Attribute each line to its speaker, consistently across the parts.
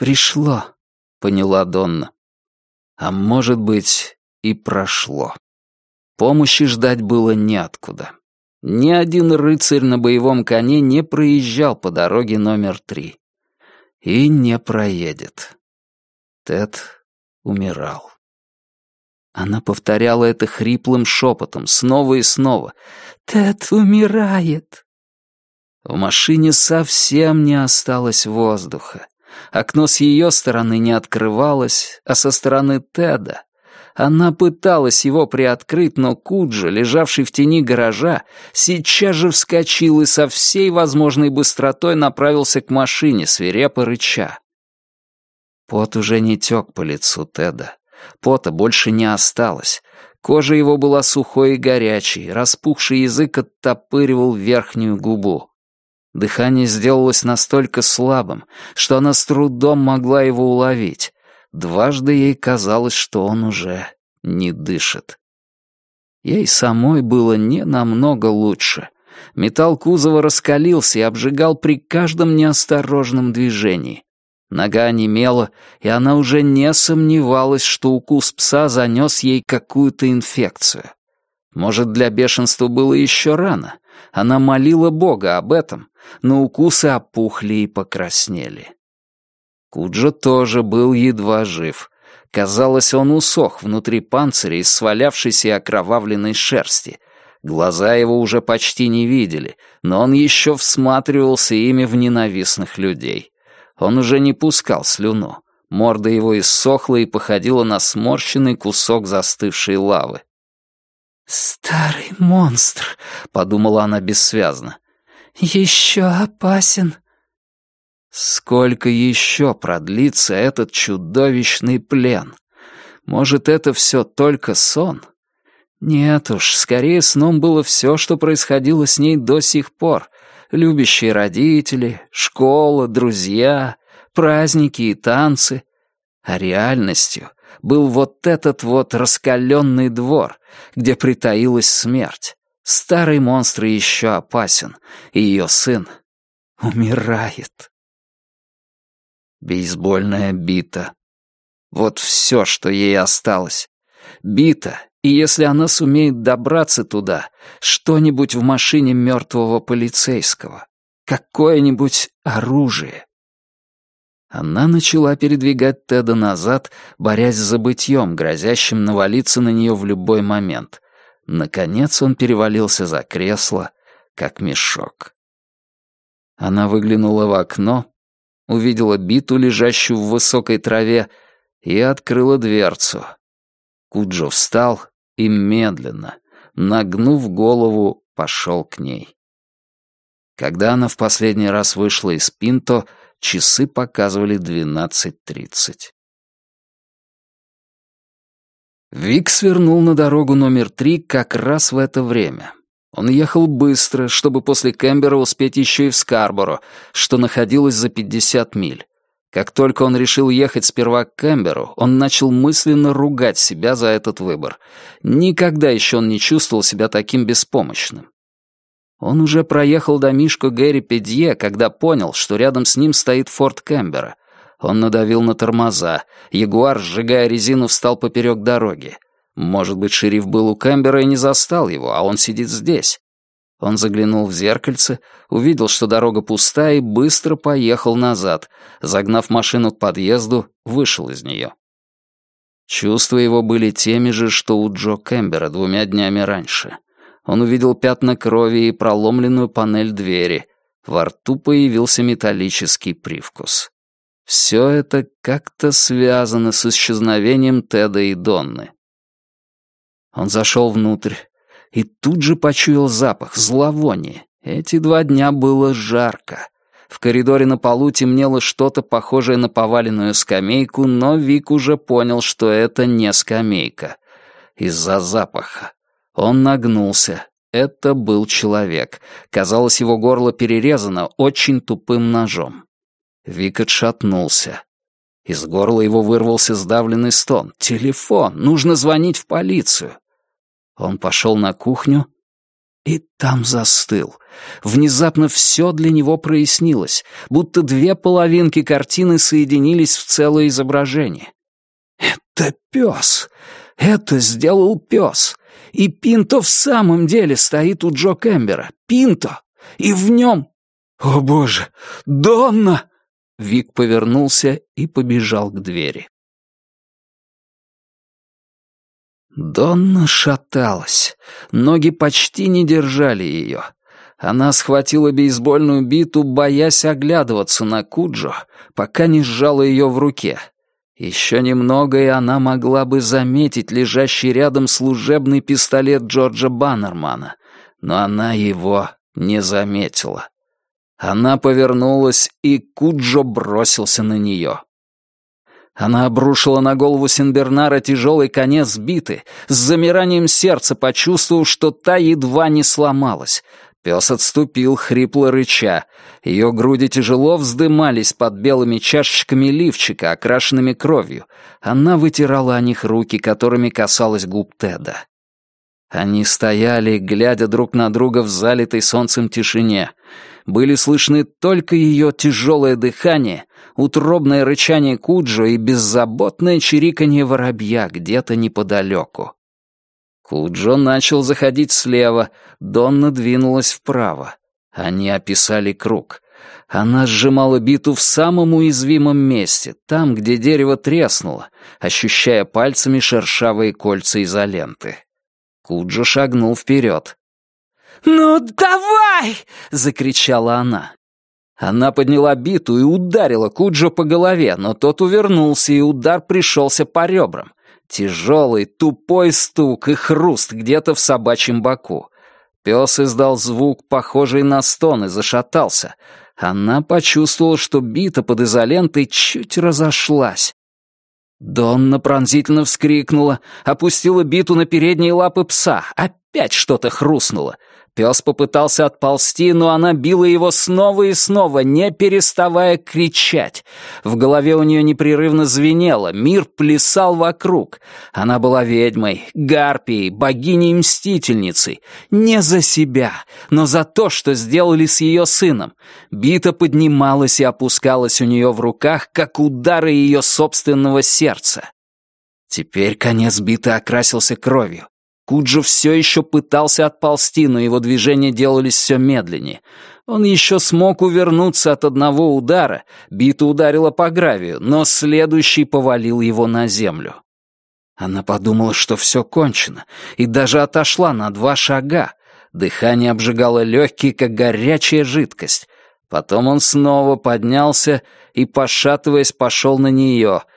Speaker 1: «Пришло», — поняла Донна. А может быть, и прошло. Помощи ждать было неоткуда. Ни один рыцарь на боевом коне не проезжал по дороге номер три. И не проедет. Тед умирал. Она повторяла это хриплым шепотом снова и снова. «Тед умирает!» В машине совсем не осталось воздуха. Окно с ее стороны не открывалось, а со стороны Теда она пыталась его приоткрыть, но Куджа, лежавший в тени гаража, сейчас же вскочил и со всей возможной быстротой направился к машине, свирепо рыча. Пот уже не тек по лицу Теда. Пота больше не осталось. Кожа его была сухой и горячей, распухший язык оттопыривал верхнюю губу. Дыхание сделалось настолько слабым, что она с трудом могла его уловить. Дважды ей казалось, что он уже не дышит. Ей самой было не намного лучше. Металл кузова раскалился и обжигал при каждом неосторожном движении. Нога онемела, и она уже не сомневалась, что укус пса занес ей какую-то инфекцию. Может, для бешенства было еще рано. Она молила Бога об этом, но укусы опухли и покраснели. Куджа тоже был едва жив. Казалось, он усох внутри панциря из свалявшейся и окровавленной шерсти. Глаза его уже почти не видели, но он еще всматривался ими в ненавистных людей. Он уже не пускал слюну. Морда его иссохла и походила на сморщенный кусок застывшей лавы. «Старый монстр», — подумала она бессвязно. «Еще опасен». Сколько еще продлится этот чудовищный плен? Может, это все только сон? Нет уж, скорее сном было все, что происходило с ней до сих пор. Любящие родители, школа, друзья, праздники и танцы. А реальностью был вот этот вот раскаленный двор, где притаилась смерть. Старый монстр еще опасен, и ее сын умирает. Бейсбольная бита. Вот все, что ей осталось. Бита, и если она сумеет добраться туда, что-нибудь в машине мертвого полицейского. Какое-нибудь оружие. Она начала передвигать Теда назад, борясь с забытьем, грозящим навалиться на нее в любой момент. Наконец он перевалился за кресло, как мешок. Она выглянула в окно, увидела биту, лежащую в высокой траве, и открыла дверцу. Куджо встал и медленно, нагнув голову, пошел к ней. Когда она в последний раз вышла из Пинто, часы показывали двенадцать тридцать. Вик свернул на дорогу номер три как раз в это время. Он ехал быстро, чтобы после Кэмбера успеть еще и в Скарборо, что находилось за 50 миль. Как только он решил ехать сперва к Кэмберу, он начал мысленно ругать себя за этот выбор. Никогда еще он не чувствовал себя таким беспомощным. Он уже проехал домишко Гэри Педье, когда понял, что рядом с ним стоит форт Кэмбера. Он надавил на тормоза. Ягуар, сжигая резину, встал поперек дороги. Может быть, шериф был у Кэмбера и не застал его, а он сидит здесь. Он заглянул в зеркальце, увидел, что дорога пуста, и быстро поехал назад. Загнав машину к подъезду, вышел из нее. Чувства его были теми же, что у Джо Кэмбера двумя днями раньше. Он увидел пятна крови и проломленную панель двери. Во рту появился металлический привкус. Все это как-то связано с исчезновением Теда и Донны. Он зашел внутрь и тут же почуял запах, зловоние. Эти два дня было жарко. В коридоре на полу темнело что-то похожее на поваленную скамейку, но Вик уже понял, что это не скамейка. Из-за запаха. Он нагнулся. Это был человек. Казалось, его горло перерезано очень тупым ножом. Вик отшатнулся. Из горла его вырвался сдавленный стон. «Телефон! Нужно звонить в полицию!» Он пошел на кухню и там застыл. Внезапно все для него прояснилось, будто две половинки картины соединились в целое изображение. «Это пес! Это сделал пес! И Пинто в самом деле стоит у Джо Кэмбера! Пинто! И в нем... О боже! Донна!» Вик повернулся и побежал к двери. Донна шаталась. Ноги почти не держали ее. Она схватила бейсбольную биту, боясь оглядываться на Куджо, пока не сжала ее в руке. Еще немного, и она могла бы заметить лежащий рядом служебный пистолет Джорджа Баннермана, но она его не заметила. Она повернулась, и Куджо бросился на нее. Она обрушила на голову Синбернара тяжелый конец биты, с замиранием сердца почувствовав, что та едва не сломалась. Пес отступил, хрипло рыча. Ее груди тяжело вздымались под белыми чашечками лифчика, окрашенными кровью. Она вытирала о них руки, которыми касалась губ Теда. Они стояли, глядя друг на друга в залитой солнцем тишине. Были слышны только ее тяжелое дыхание, утробное рычание Куджо и беззаботное чириканье воробья где-то неподалеку. Куджо начал заходить слева, Донна двинулась вправо. Они описали круг. Она сжимала биту в самом уязвимом месте, там, где дерево треснуло, ощущая пальцами шершавые кольца изоленты. Куджо шагнул вперед. «Ну давай!» — закричала она. Она подняла биту и ударила Куджо по голове, но тот увернулся, и удар пришелся по ребрам. Тяжелый, тупой стук и хруст где-то в собачьем боку. Пес издал звук, похожий на стон, и зашатался. Она почувствовала, что бита под изолентой чуть разошлась. Донна пронзительно вскрикнула, опустила биту на передние лапы пса. Опять что-то хрустнуло. Пес попытался отползти, но она била его снова и снова, не переставая кричать. В голове у нее непрерывно звенело, мир плясал вокруг. Она была ведьмой, гарпией, богиней-мстительницей. Не за себя, но за то, что сделали с ее сыном. Бита поднималась и опускалась у нее в руках, как удары ее собственного сердца. Теперь конец биты окрасился кровью. Куджо все еще пытался отползти, но его движения делались все медленнее. Он еще смог увернуться от одного удара, бита ударила по гравию, но следующий повалил его на землю. Она подумала, что все кончено, и даже отошла на два шага. Дыхание обжигало легкие, как горячая жидкость. Потом он снова поднялся и, пошатываясь, пошел на нее —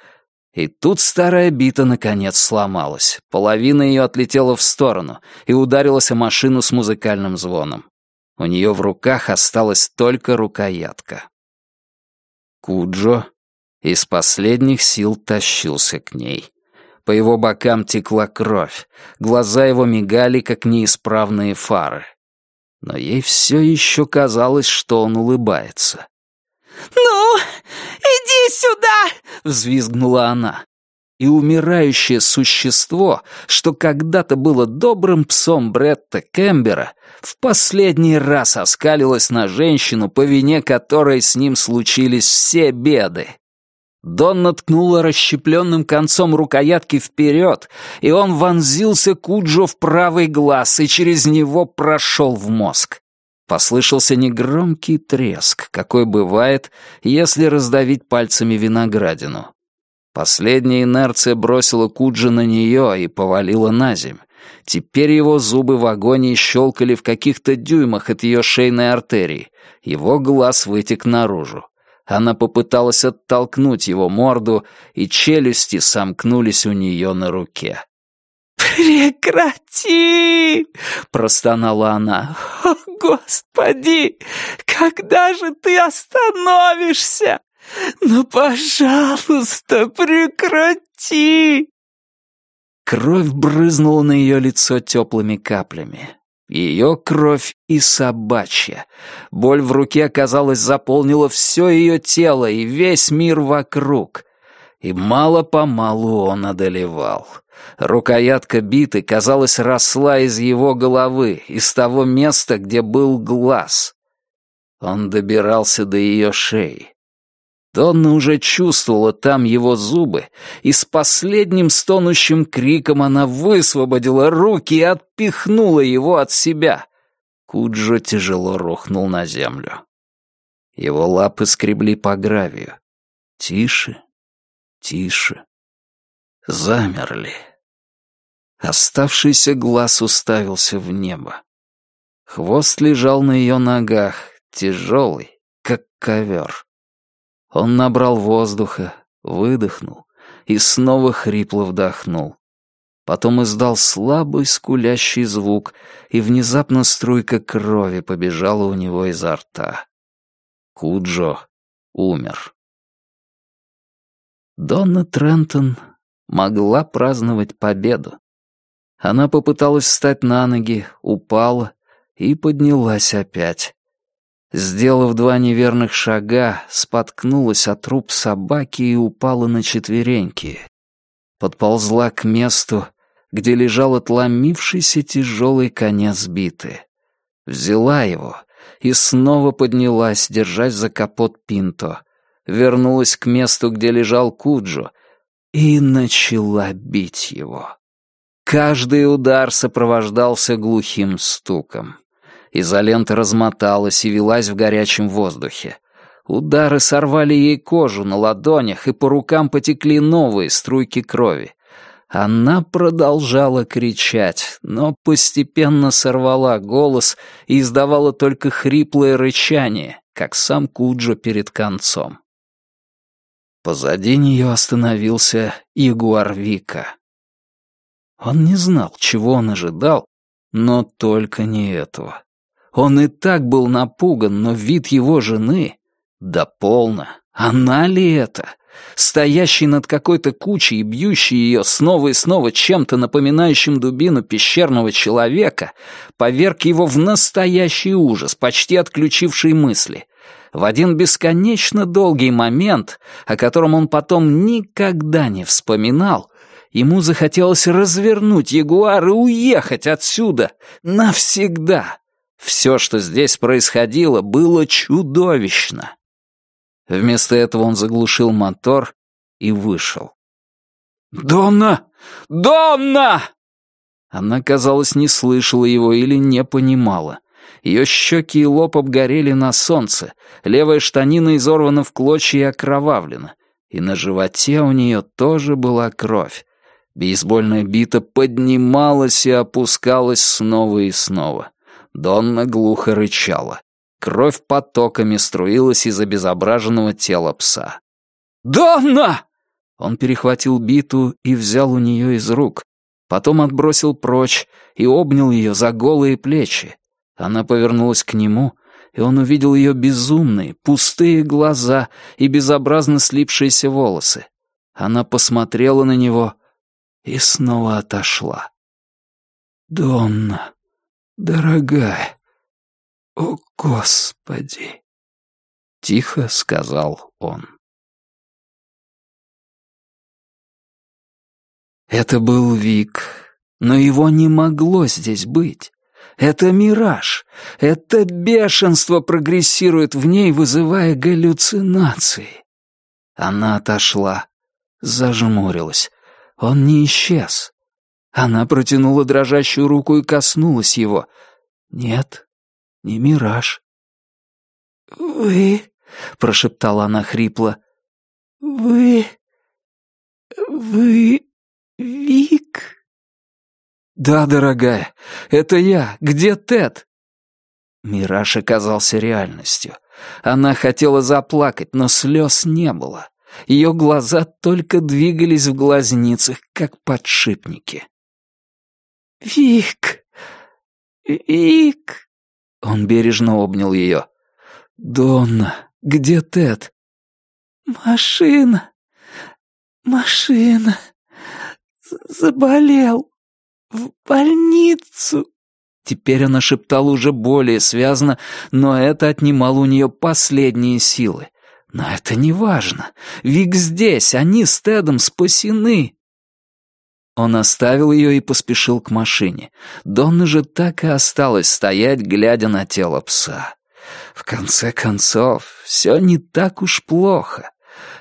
Speaker 1: и тут старая бита наконец сломалась. Половина ее отлетела в сторону и ударилась о машину с музыкальным звоном. У нее в руках осталась только рукоятка. Куджо из последних сил тащился к ней. По его бокам текла кровь, глаза его мигали, как неисправные фары. Но ей все еще казалось, что он улыбается.
Speaker 2: «Ну, иди сюда!» — взвизгнула она.
Speaker 1: И умирающее существо, что когда-то было добрым псом Бретта Кембера, в последний раз оскалилось на женщину, по вине которой с ним случились все беды. Донна ткнула расщепленным концом рукоятки вперед, и он вонзился Куджо в правый глаз и через него прошел в мозг. Послышался негромкий треск, какой бывает, если раздавить пальцами виноградину. Последняя инерция бросила Куджа на нее и повалила на земь. Теперь его зубы в агонии щелкали в каких-то дюймах от ее шейной артерии. Его глаз вытек наружу. Она попыталась оттолкнуть его морду, и челюсти сомкнулись у нее на руке.
Speaker 2: «Прекрати!» — простонала она. «О, Господи! Когда же ты остановишься? Ну, пожалуйста, прекрати!»
Speaker 1: Кровь брызнула на ее лицо теплыми каплями. Ее кровь и собачья. Боль в руке, казалось, заполнила все ее тело и весь мир вокруг. И мало-помалу он одолевал — Рукоятка биты, казалось, росла из его головы, из того места, где был глаз. Он добирался до ее шеи. Донна уже чувствовала там его зубы, и с последним стонущим криком она высвободила руки и отпихнула его от себя. Куджо тяжело рухнул на землю. Его лапы скребли по гравию. Тише, тише. Замерли. Оставшийся глаз уставился в небо. Хвост лежал на ее ногах, тяжелый, как ковер. Он набрал воздуха, выдохнул и снова хрипло вдохнул. Потом издал слабый скулящий звук, и внезапно струйка крови побежала у него изо рта. Куджо умер. Донна Трентон могла праздновать победу. Она попыталась встать на ноги, упала и поднялась опять. Сделав два неверных шага, споткнулась от труп собаки и упала на четвереньки. Подползла к месту, где лежал отломившийся тяжелый конец биты. Взяла его и снова поднялась, держась за капот Пинто. Вернулась к месту, где лежал Куджо, и начала бить его. Каждый удар сопровождался глухим стуком. Изолента размоталась и велась в горячем воздухе. Удары сорвали ей кожу на ладонях, и по рукам потекли новые струйки крови. Она продолжала кричать, но постепенно сорвала голос и издавала только хриплое рычание, как сам Куджо перед концом. Позади нее остановился Ягуар Вика. Он не знал, чего он ожидал, но только не этого. Он и так был напуган, но вид его жены... Да полно. Она ли это? Стоящий над какой-то кучей и бьющий ее снова и снова чем-то напоминающим дубину пещерного человека, поверг его в настоящий ужас, почти отключивший мысли. В один бесконечно долгий момент, о котором он потом никогда не вспоминал, ему захотелось развернуть ягуар и уехать отсюда навсегда. Все, что здесь происходило, было чудовищно. Вместо этого он заглушил мотор и вышел. «Донна! Донна!» Она, казалось, не слышала его или не понимала. Ее щеки и лоб обгорели на солнце, левая штанина изорвана в клочья и окровавлена, и на животе у нее тоже была кровь. Бейсбольная бита поднималась и опускалась снова и снова. Донна глухо рычала. Кровь потоками струилась из обезображенного тела пса. «Донна!» Он перехватил биту и взял у нее из рук. Потом отбросил прочь и обнял ее за голые плечи. Она повернулась к нему, и он увидел ее безумные, пустые глаза и безобразно слипшиеся волосы. Она посмотрела на него и снова отошла. «Донна!» «Дорогая, о Господи!» — тихо сказал он. Это был Вик, но его не могло здесь быть. Это мираж, это бешенство прогрессирует в ней, вызывая галлюцинации. Она отошла, зажмурилась. Он не исчез. Она протянула дрожащую руку и коснулась его. Нет, не мираж. «Вы...» — прошептала она хрипло. «Вы... вы... Вик?» «Да, дорогая, это я. Где Тед?» Мираж оказался реальностью. Она хотела заплакать, но слез не было. Ее глаза только двигались в глазницах, как подшипники. «Вик! Вик!» Он бережно обнял ее. «Донна, где Тед?» «Машина! Машина! Заболел! В больницу!» Теперь она шептала уже более связно, но это отнимало у нее последние силы. Но это не важно. Вик здесь, они с Тедом спасены. Он оставил ее и поспешил к машине. Донна же так и осталась стоять, глядя на тело пса. В конце концов, все не так уж плохо.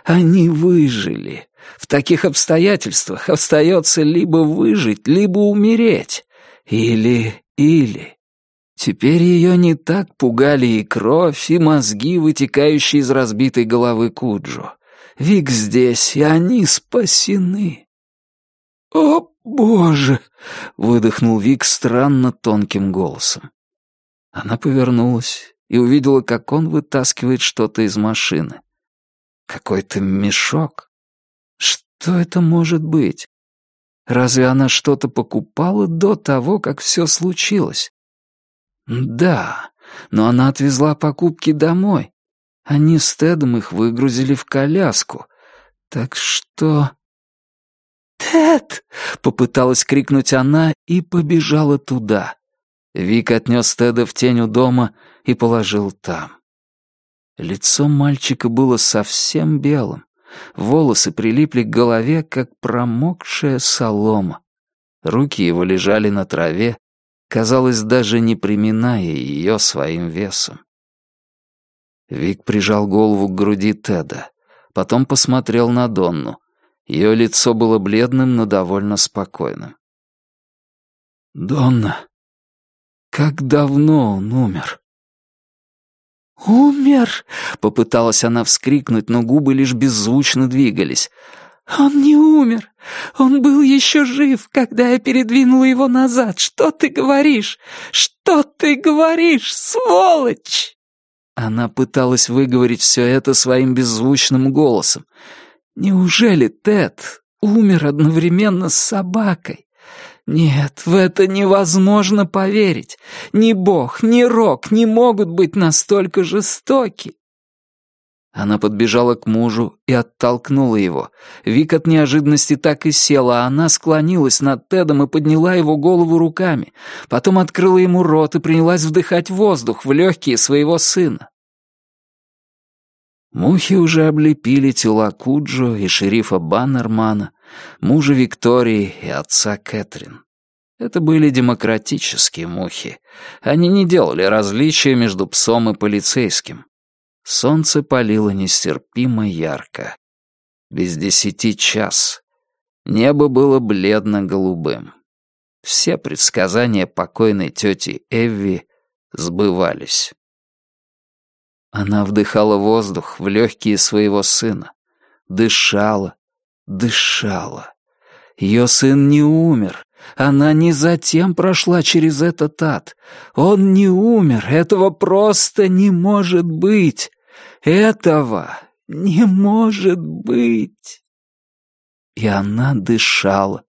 Speaker 1: Они выжили. В таких обстоятельствах остается либо выжить, либо умереть. Или, или. Теперь ее не так пугали и кровь, и мозги, вытекающие из разбитой головы Куджо. Вик здесь, и они спасены. «О, Боже!» — выдохнул Вик странно тонким голосом. Она повернулась и увидела, как он вытаскивает что-то из машины. Какой-то мешок. Что это может быть? Разве она что-то покупала до того, как все случилось? Да, но она отвезла покупки домой. Они с Тедом их выгрузили в коляску. Так что... «Тед!» — попыталась крикнуть она и побежала туда. Вик отнес Теда в тень у дома и положил там. Лицо мальчика было совсем белым. Волосы прилипли к голове, как промокшая солома. Руки его лежали на траве, казалось, даже не приминая ее своим весом. Вик прижал голову к груди Теда, потом посмотрел на Донну. Ее лицо было бледным, но довольно спокойным. «Донна, как давно он умер?»
Speaker 2: «Умер!»
Speaker 1: — попыталась она вскрикнуть, но губы лишь беззвучно двигались.
Speaker 2: «Он не умер. Он был еще жив, когда я передвинула его назад. Что ты говоришь? Что ты говоришь, сволочь?»
Speaker 1: Она пыталась выговорить все это своим беззвучным голосом. «Неужели Тед умер одновременно с собакой? Нет, в это невозможно поверить. Ни Бог, ни Рок не могут быть настолько жестоки». Она подбежала к мужу и оттолкнула его. Вик от неожиданности так и села, а она склонилась над Тедом и подняла его голову руками. Потом открыла ему рот и принялась вдыхать воздух в легкие своего сына. Мухи уже облепили тела Куджо и шерифа Баннермана, мужа Виктории и отца Кэтрин. Это были демократические мухи. Они не делали различия между псом и полицейским. Солнце палило нестерпимо ярко. Без десяти час. Небо было бледно-голубым. Все предсказания покойной тети Эвви сбывались. Она вдыхала воздух в легкие своего сына. Дышала, дышала. Ее сын не умер. Она не затем прошла через этот ад. Он не умер. Этого просто не может быть. Этого не может быть. И она дышала,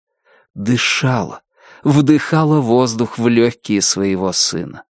Speaker 1: дышала, вдыхала воздух в легкие своего сына.